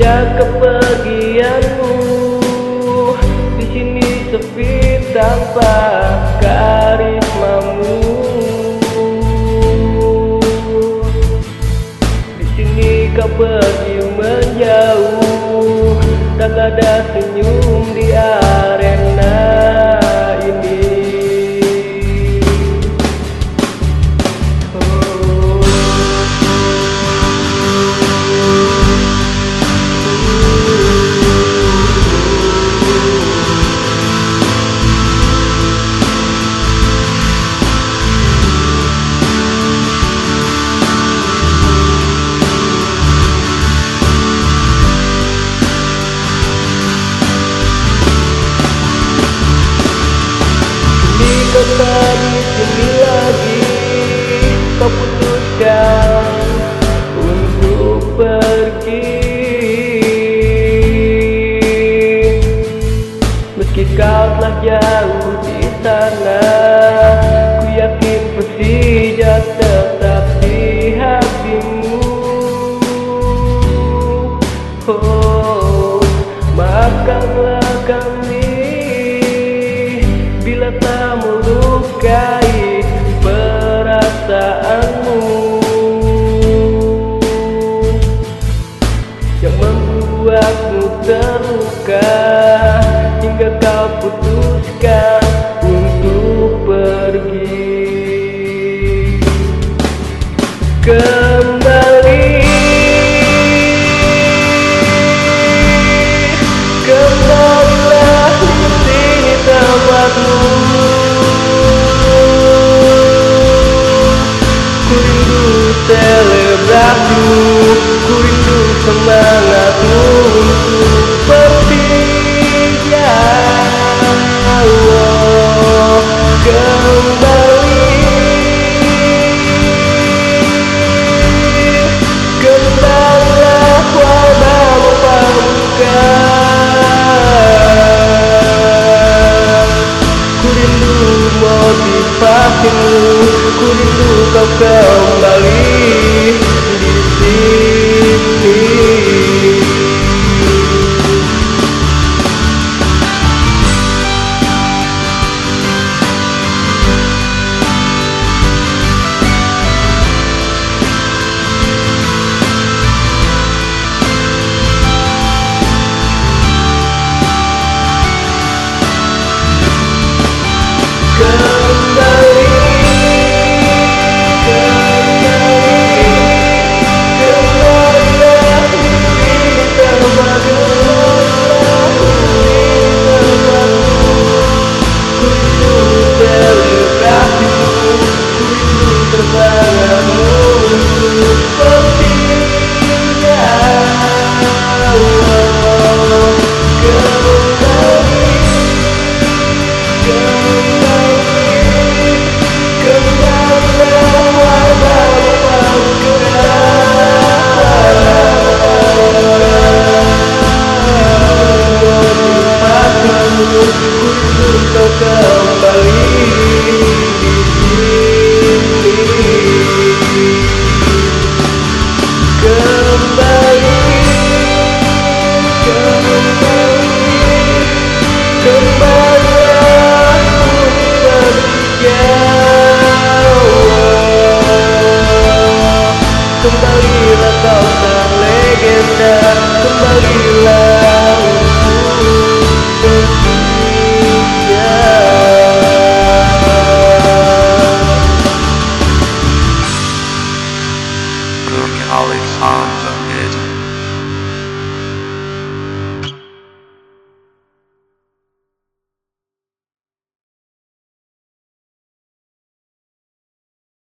Sejak kepergianmu. Di sini sepi tanpa karismamu. Di sini kau pergi menjauh, tak ada senyum di arena sana Ku yakin Persija tetap di hatimu. Oh, maafkanlah kami bila tak melukai perasaanmu. Yang membuatmu terluka hingga kau putuskan rindu selebrasimu ku rindu semangatmu untuk berpijak kembali Kembalilah wabahmu pamungkas Ku rindu motivasimu Ku rindu kau kembali kembalilah kau sang legenda. Kembalilah